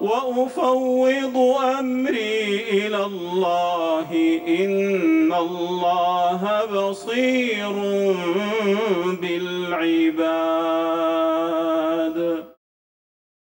وأفوض أمري إلى الله إن الله بصير بالعباد.